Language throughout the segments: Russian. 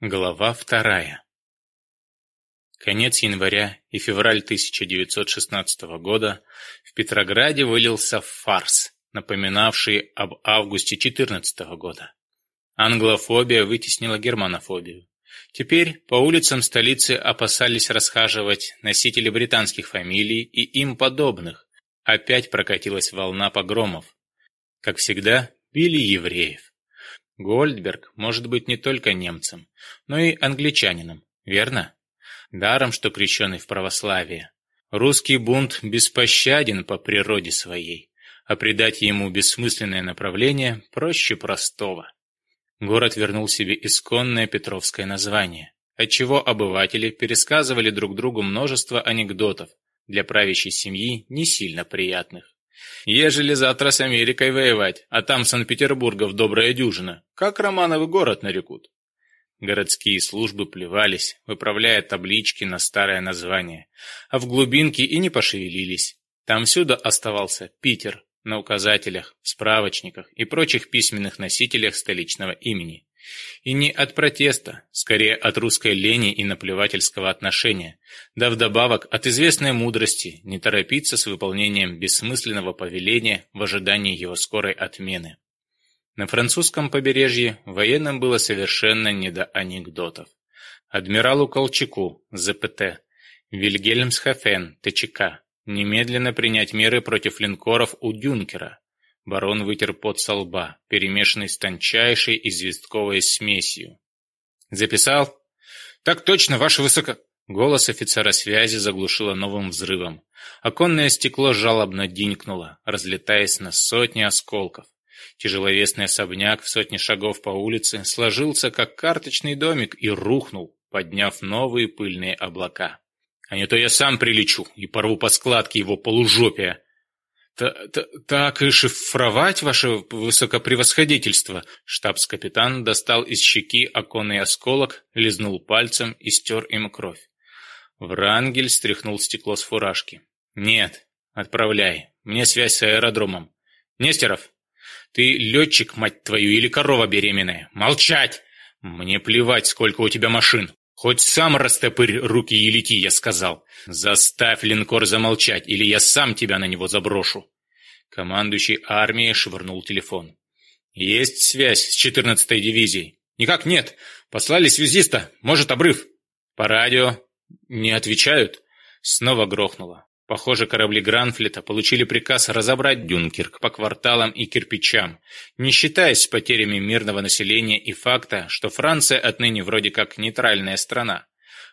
Глава вторая. Конец января и февраль 1916 года в Петрограде вылился фарс, напоминавший об августе 14 года. Англофобия вытеснила германофобию. Теперь по улицам столицы опасались расхаживать носители британских фамилий и им подобных. Опять прокатилась волна погромов. Как всегда, били евреев. Гольдберг может быть не только немцем, но и англичанином, верно? Даром, что крещеный в православие. Русский бунт беспощаден по природе своей, а придать ему бессмысленное направление проще простого. Город вернул себе исконное петровское название, отчего обыватели пересказывали друг другу множество анекдотов, для правящей семьи не сильно приятных. Ежели завтра с Америкой воевать, а там Санкт-Петербурга в добрая дюжина, как Романовы город нарекут? Городские службы плевались, выправляя таблички на старое название, а в глубинке и не пошевелились. Там всюду оставался Питер на указателях, справочниках и прочих письменных носителях столичного имени. И не от протеста, скорее от русской лени и наплевательского отношения, да вдобавок от известной мудрости не торопиться с выполнением бессмысленного повеления в ожидании его скорой отмены. На французском побережье военным было совершенно не до анекдотов. Адмиралу Колчаку, ЗПТ, Вильгельмс Хафен, ТЧК, немедленно принять меры против линкоров у Дюнкера – Барон вытер пот со лба, перемешанный с тончайшей известковой смесью. «Записал?» «Так точно, ваше высоко...» Голос офицера связи заглушило новым взрывом. Оконное стекло жалобно динкнуло, разлетаясь на сотни осколков. Тяжеловесный особняк в сотне шагов по улице сложился, как карточный домик, и рухнул, подняв новые пыльные облака. «А не то я сам прилечу и порву по складке его полужопия!» «Так и шифровать ваше высокопревосходительство!» Штабс-капитан достал из щеки оконный осколок, лизнул пальцем и стер им кровь. Врангель стряхнул стекло с фуражки. «Нет, отправляй. Мне связь с аэродромом. Нестеров, ты летчик, мать твою, или корова беременная? Молчать! Мне плевать, сколько у тебя машин. «Хоть сам растопырь руки и лети», — я сказал. «Заставь линкор замолчать, или я сам тебя на него заброшу». Командующий армией швырнул телефон. «Есть связь с 14-й дивизией?» «Никак нет. Послали связиста. Может, обрыв». «По радио?» «Не отвечают?» Снова грохнуло. Похоже, корабли Гранфлета получили приказ разобрать Дюнкерк по кварталам и кирпичам, не считаясь с потерями мирного населения и факта, что Франция отныне вроде как нейтральная страна.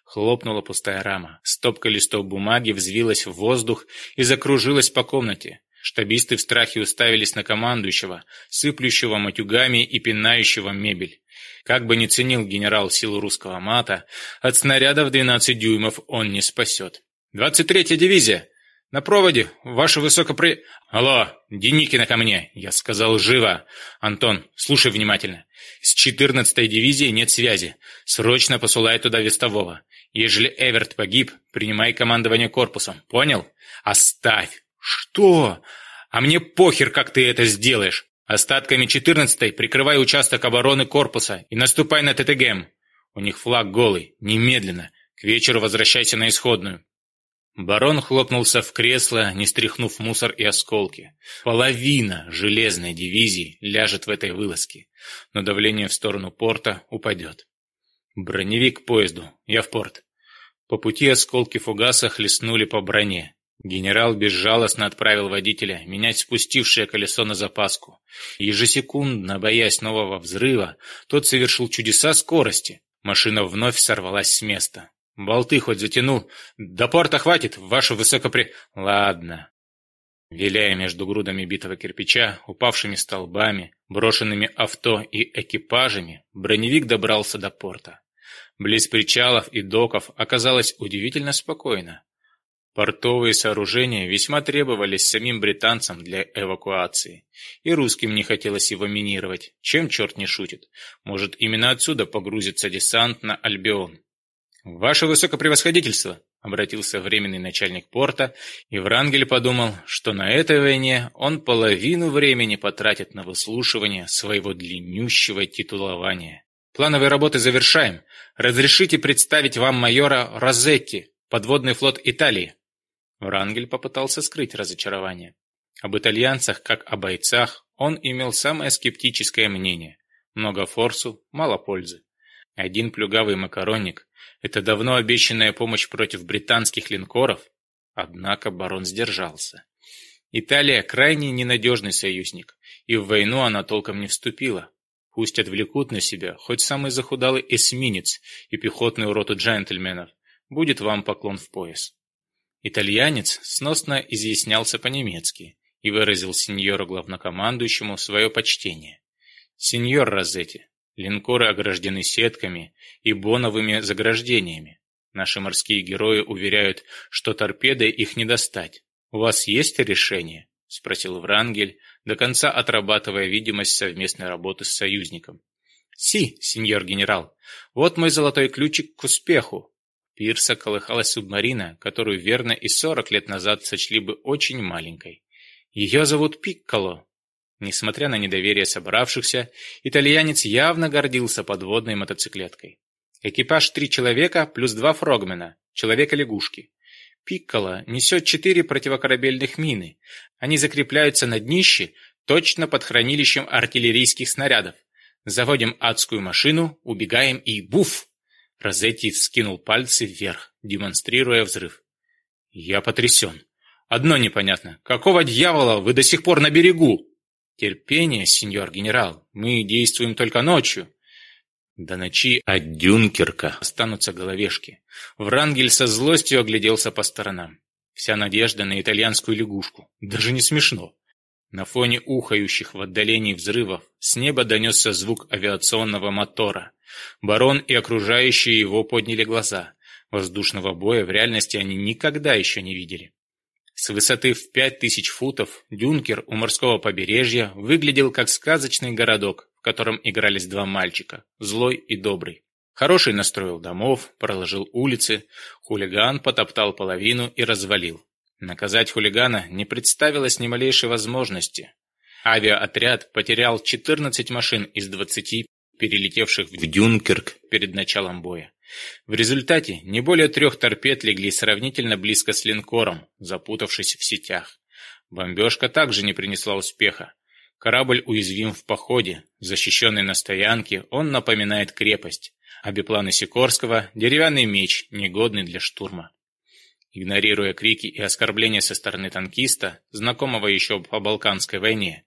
Хлопнула пустая рама, стопка листов бумаги взвилась в воздух и закружилась по комнате. Штабисты в страхе уставились на командующего, сыплющего матюгами и пинающего мебель. Как бы ни ценил генерал силу русского мата, от снарядов 12 дюймов он не спасет. «Двадцать третья дивизия! На проводе, ваше высокопри...» «Алло, Деникина ко мне!» Я сказал живо. «Антон, слушай внимательно. С четырнадцатой дивизией нет связи. Срочно посылай туда вестового. Ежели Эверт погиб, принимай командование корпусом. Понял? Оставь!» «Что? А мне похер, как ты это сделаешь!» Остатками 14-й прикрывай участок обороны корпуса и наступай на ТТГМ. У них флаг голый, немедленно. К вечеру возвращайся на исходную. Барон хлопнулся в кресло, не стряхнув мусор и осколки. Половина железной дивизии ляжет в этой вылазке, но давление в сторону порта упадет. Броневик к поезду. Я в порт. По пути осколки фугаса хлестнули по броне. Генерал безжалостно отправил водителя менять спустившее колесо на запаску. Ежесекундно, боясь нового взрыва, тот совершил чудеса скорости. Машина вновь сорвалась с места. Болты хоть затянул, До порта хватит, ваше высокопре... Ладно. Виляя между грудами битого кирпича, упавшими столбами, брошенными авто и экипажами, броневик добрался до порта. Близ причалов и доков оказалось удивительно спокойно. Портовые сооружения весьма требовались самим британцам для эвакуации, и русским не хотелось его минировать, чем черт не шутит. Может, именно отсюда погрузится десант на Альбион. «Ваше высокопревосходительство!» — обратился временный начальник порта, и Врангель подумал, что на этой войне он половину времени потратит на выслушивание своего длиннющего титулования. «Плановые работы завершаем. Разрешите представить вам майора Розетти, подводный флот Италии». Врангель попытался скрыть разочарование. Об итальянцах, как о бойцах, он имел самое скептическое мнение. Много форсу, мало пользы. Один плюгавый макаронник – это давно обещанная помощь против британских линкоров, однако барон сдержался. Италия – крайне ненадежный союзник, и в войну она толком не вступила. Пусть отвлекут на себя хоть самый захудалый эсминец и пехотную роту джентльменов, будет вам поклон в пояс. Итальянец сносно изъяснялся по-немецки и выразил сеньору главнокомандующему свое почтение. «Сеньор Розетти, Линкоры ограждены сетками и боновыми заграждениями. Наши морские герои уверяют, что торпедой их не достать. «У вас есть решение?» – спросил Врангель, до конца отрабатывая видимость совместной работы с союзником. «Си, сеньор генерал, вот мой золотой ключик к успеху!» Пирса колыхалась субмарина, которую верно и сорок лет назад сочли бы очень маленькой. «Ее зовут Пикколо, Несмотря на недоверие собравшихся, итальянец явно гордился подводной мотоциклеткой. Экипаж три человека плюс два фрогмена, человека-лягушки. Пиккола несет четыре противокорабельных мины. Они закрепляются на днище, точно под хранилищем артиллерийских снарядов. Заводим адскую машину, убегаем и буф! Розетти вскинул пальцы вверх, демонстрируя взрыв. Я потрясен. Одно непонятно. Какого дьявола вы до сих пор на берегу? Терпение, сеньор генерал, мы действуем только ночью. До ночи от Дюнкерка останутся головешки. Врангель со злостью огляделся по сторонам. Вся надежда на итальянскую лягушку. Даже не смешно. На фоне ухающих в отдалении взрывов с неба донесся звук авиационного мотора. Барон и окружающие его подняли глаза. Воздушного боя в реальности они никогда еще не видели. С высоты в 5000 футов Дюнкер у морского побережья выглядел как сказочный городок, в котором игрались два мальчика, злой и добрый. Хороший настроил домов, проложил улицы, хулиган потоптал половину и развалил. Наказать хулигана не представилось ни малейшей возможности. Авиаотряд потерял 14 машин из 20 перелетевших в Дюнкерк перед началом боя. В результате не более трех торпед легли сравнительно близко с линкором, запутавшись в сетях. Бомбежка также не принесла успеха. Корабль уязвим в походе. Защищенный на стоянке, он напоминает крепость. А бипланы Сикорского – деревянный меч, негодный для штурма. Игнорируя крики и оскорбления со стороны танкиста, знакомого еще по Балканской войне,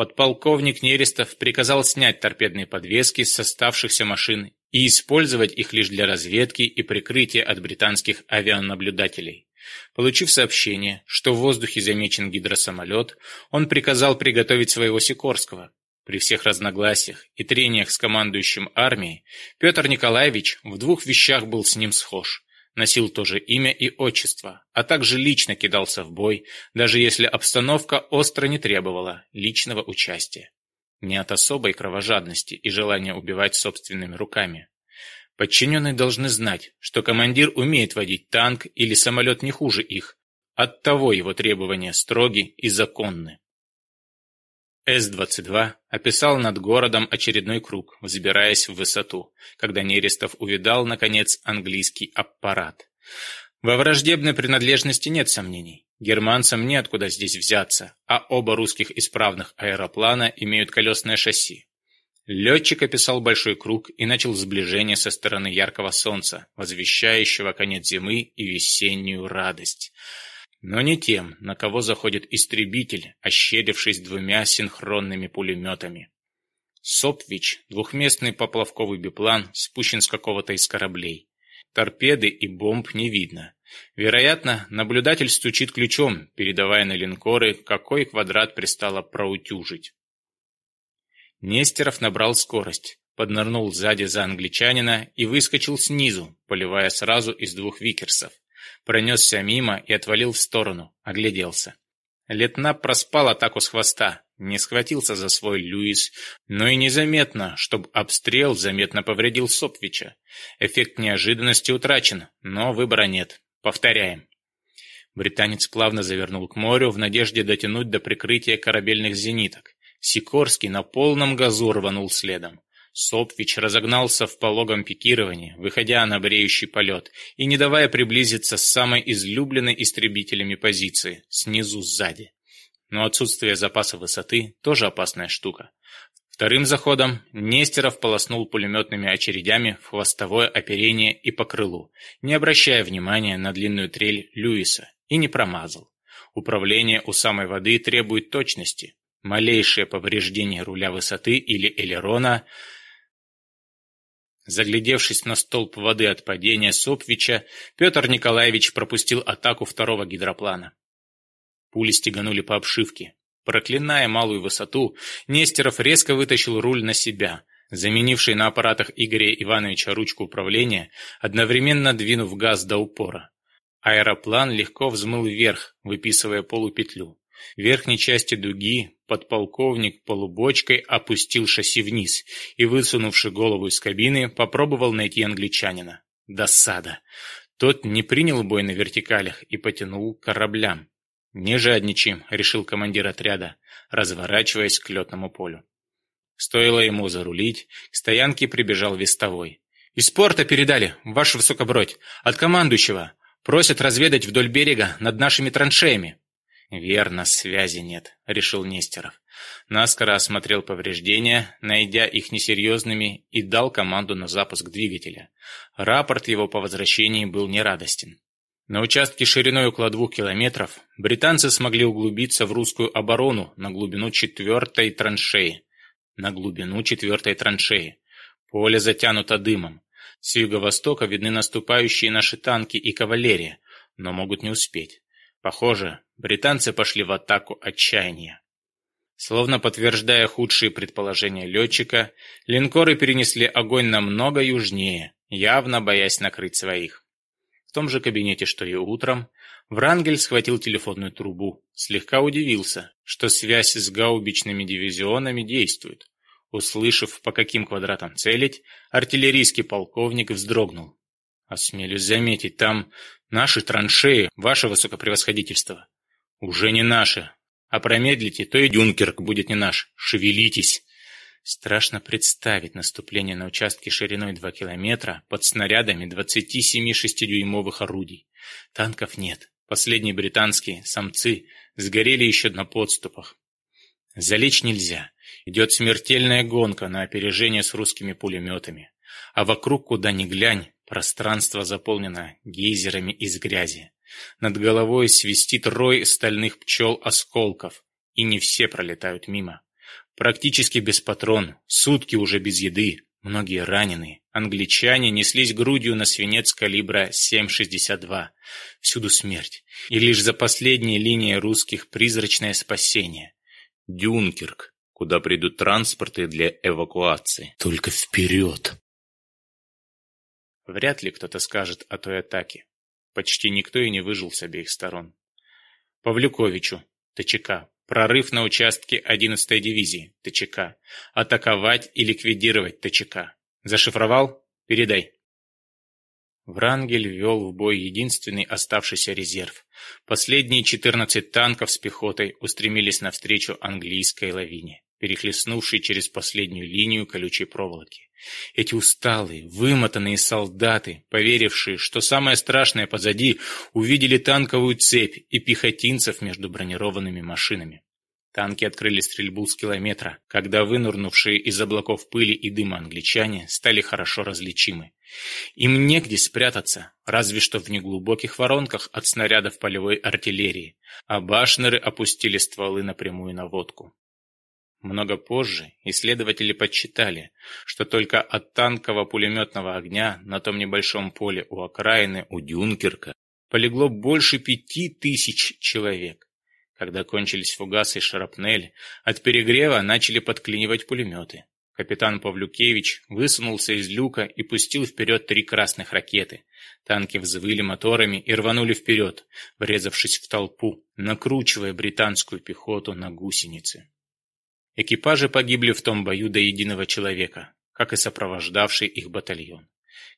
подполковник Нерестов приказал снять торпедные подвески с оставшихся машин и использовать их лишь для разведки и прикрытия от британских авианаблюдателей. Получив сообщение, что в воздухе замечен гидросамолет, он приказал приготовить своего Сикорского. При всех разногласиях и трениях с командующим армией Петр Николаевич в двух вещах был с ним схож – носил то же имя и отчество, а также лично кидался в бой, даже если обстановка остро не требовала личного участия. Не от особой кровожадности и желания убивать собственными руками. Подчиненные должны знать, что командир умеет водить танк или самолет не хуже их, оттого его требования строги и законны. С-22 описал над городом очередной круг, взбираясь в высоту, когда Нерестов увидал, наконец, английский аппарат. Во враждебной принадлежности нет сомнений. Германцам неоткуда здесь взяться, а оба русских исправных аэроплана имеют колесное шасси. Летчик описал большой круг и начал сближение со стороны яркого солнца, возвещающего конец зимы и весеннюю радость но не тем, на кого заходит истребитель, ощерившись двумя синхронными пулеметами. «Сопвич» — двухместный поплавковый биплан, спущен с какого-то из кораблей. Торпеды и бомб не видно. Вероятно, наблюдатель стучит ключом, передавая на линкоры, какой квадрат пристало проутюжить. Нестеров набрал скорость, поднырнул сзади за англичанина и выскочил снизу, поливая сразу из двух викерсов. Пронесся мимо и отвалил в сторону, огляделся. Летна проспал атаку с хвоста, не схватился за свой Льюис, но и незаметно, чтобы обстрел заметно повредил Сопвича. Эффект неожиданности утрачен, но выбора нет. Повторяем. Британец плавно завернул к морю в надежде дотянуть до прикрытия корабельных зениток. Сикорский на полном газу рванул следом. Сопвич разогнался в пологом пикировании, выходя на бреющий полет и не давая приблизиться с самой излюбленной истребителями позиции, снизу сзади. Но отсутствие запаса высоты тоже опасная штука. Вторым заходом Нестеров полоснул пулеметными очередями в хвостовое оперение и по крылу, не обращая внимания на длинную трель Льюиса, и не промазал. Управление у самой воды требует точности. Малейшее повреждение руля высоты или элерона – Заглядевшись на столб воды от падения Сопвича, Петр Николаевич пропустил атаку второго гидроплана. Пули стеганули по обшивке. Проклиная малую высоту, Нестеров резко вытащил руль на себя, заменивший на аппаратах Игоря Ивановича ручку управления, одновременно двинув газ до упора. Аэроплан легко взмыл вверх, выписывая полупетлю. В верхней части дуги Подполковник полубочкой опустил шасси вниз и, высунувши голову из кабины, попробовал найти англичанина. Досада. Тот не принял бой на вертикалях и потянул к кораблям. «Не жадничаем», — решил командир отряда, разворачиваясь к летному полю. Стоило ему зарулить, к стоянке прибежал вестовой. «Из порта передали, ваш высокобродь, от командующего. Просят разведать вдоль берега над нашими траншеями». «Верно, связи нет», — решил Нестеров. Наскоро осмотрел повреждения, найдя их несерьезными, и дал команду на запуск двигателя. Рапорт его по возвращении был нерадостен. На участке шириной около двух километров британцы смогли углубиться в русскую оборону на глубину четвертой траншеи. На глубину четвертой траншеи. Поле затянуто дымом. С юго-востока видны наступающие наши танки и кавалерия, но могут не успеть. Похоже, британцы пошли в атаку отчаяния. Словно подтверждая худшие предположения летчика, линкоры перенесли огонь намного южнее, явно боясь накрыть своих. В том же кабинете, что и утром, Врангель схватил телефонную трубу, слегка удивился, что связь с гаубичными дивизионами действует. Услышав, по каким квадратам целить, артиллерийский полковник вздрогнул. «Осмелюсь заметить, там наши траншеи, ваше высокопревосходительство», «Уже не наши. А промедлите, то и Дюнкерк будет не наш. Шевелитесь!» Страшно представить наступление на участке шириной 2 километра под снарядами 27-6-дюймовых орудий. Танков нет. Последние британские, самцы, сгорели еще на подступах. Залечь нельзя. Идет смертельная гонка на опережение с русскими пулеметами. А вокруг, куда ни глянь, пространство заполнено гейзерами из грязи. Над головой свистит рой стальных пчел-осколков, и не все пролетают мимо. Практически без патрон, сутки уже без еды, многие раненые. Англичане неслись грудью на свинец калибра 7,62. Всюду смерть, и лишь за последней линией русских призрачное спасение. Дюнкерк, куда придут транспорты для эвакуации. Только вперед! Вряд ли кто-то скажет о той атаке. Почти никто и не выжил с обеих сторон. Павлюковичу, ТЧК, прорыв на участке 11-й дивизии, ТЧК, атаковать и ликвидировать ТЧК. Зашифровал? Передай. Врангель ввел в бой единственный оставшийся резерв. Последние 14 танков с пехотой устремились навстречу английской лавине перехлестнувший через последнюю линию колючей проволоки. Эти усталые, вымотанные солдаты, поверившие, что самое страшное позади, увидели танковую цепь и пехотинцев между бронированными машинами. Танки открыли стрельбу с километра, когда вынурнувшие из облаков пыли и дыма англичане стали хорошо различимы. Им негде спрятаться, разве что в неглубоких воронках от снарядов полевой артиллерии, а башнеры опустили стволы напрямую на водку. Много позже исследователи подсчитали, что только от танкового пулеметного огня на том небольшом поле у окраины, у Дюнкерка, полегло больше пяти тысяч человек. Когда кончились фугасы и шарапнель, от перегрева начали подклинивать пулеметы. Капитан Павлюкевич высунулся из люка и пустил вперед три красных ракеты. Танки взвыли моторами и рванули вперед, врезавшись в толпу, накручивая британскую пехоту на гусеницы. Экипажи погибли в том бою до единого человека, как и сопровождавший их батальон.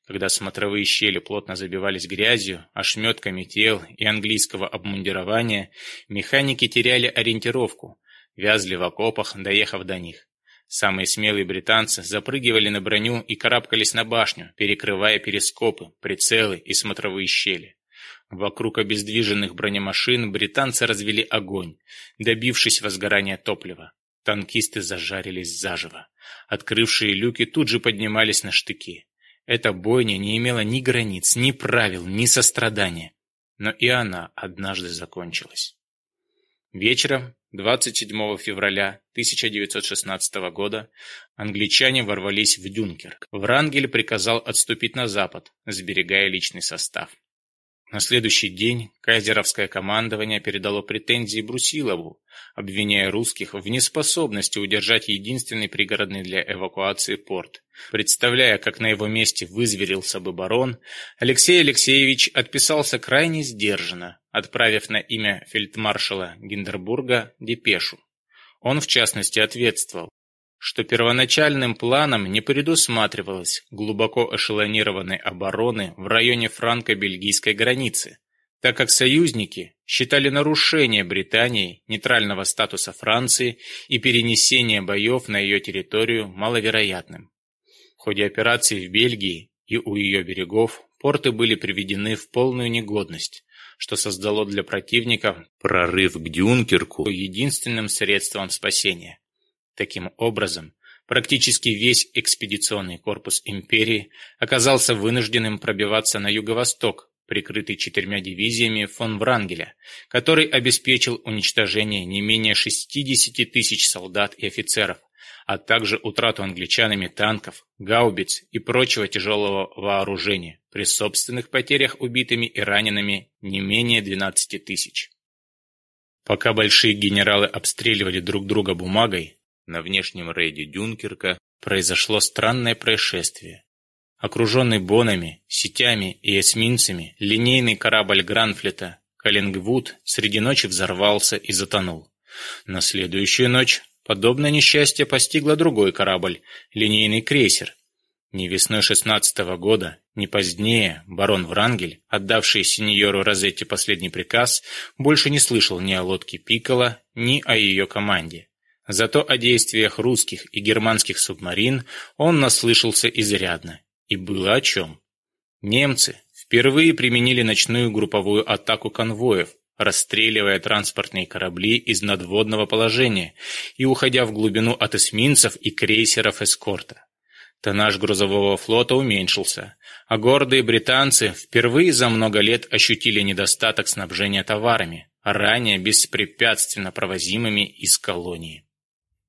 Когда смотровые щели плотно забивались грязью, ошметками тел и английского обмундирования, механики теряли ориентировку, вязли в окопах, доехав до них. Самые смелые британцы запрыгивали на броню и карабкались на башню, перекрывая перископы, прицелы и смотровые щели. Вокруг обездвиженных бронемашин британцы развели огонь, добившись возгорания топлива. Танкисты зажарились заживо. Открывшие люки тут же поднимались на штыки. Эта бойня не имела ни границ, ни правил, ни сострадания. Но и она однажды закончилась. Вечером 27 февраля 1916 года англичане ворвались в Дюнкерк. Врангель приказал отступить на запад, сберегая личный состав. На следующий день кайзеровское командование передало претензии Брусилову, обвиняя русских в неспособности удержать единственный пригородный для эвакуации порт. Представляя, как на его месте вызверился бы барон, Алексей Алексеевич отписался крайне сдержанно, отправив на имя фельдмаршала Гиндербурга депешу. Он, в частности, ответствовал что первоначальным планом не предусматривалось глубоко эшелонированной обороны в районе франко-бельгийской границы, так как союзники считали нарушение Британией нейтрального статуса Франции и перенесение боев на ее территорию маловероятным. В ходе операции в Бельгии и у ее берегов порты были приведены в полную негодность, что создало для противников прорыв к Дюнкерку единственным средством спасения. Таким образом, практически весь экспедиционный корпус империи оказался вынужденным пробиваться на юго-восток, прикрытый четырьмя дивизиями фон Врангеля, который обеспечил уничтожение не менее 60 тысяч солдат и офицеров, а также утрату англичанами танков, гаубиц и прочего тяжелого вооружения, при собственных потерях убитыми и ранеными не менее 12 тысяч. Пока большие генералы обстреливали друг друга бумагой, на внешнем рейде Дюнкерка произошло странное происшествие. Окруженный бонами, сетями и эсминцами, линейный корабль Гранфлета «Каллингвуд» среди ночи взорвался и затонул. На следующую ночь подобное несчастье постигло другой корабль, линейный крейсер. Ни весной 16 -го года, ни позднее барон Врангель, отдавший сеньору Розетте последний приказ, больше не слышал ни о лодке Пикала, ни о ее команде. Зато о действиях русских и германских субмарин он наслышался изрядно. И было о чем. Немцы впервые применили ночную групповую атаку конвоев, расстреливая транспортные корабли из надводного положения и уходя в глубину от эсминцев и крейсеров эскорта. Тоннаж грузового флота уменьшился, а гордые британцы впервые за много лет ощутили недостаток снабжения товарами, ранее беспрепятственно провозимыми из колонии.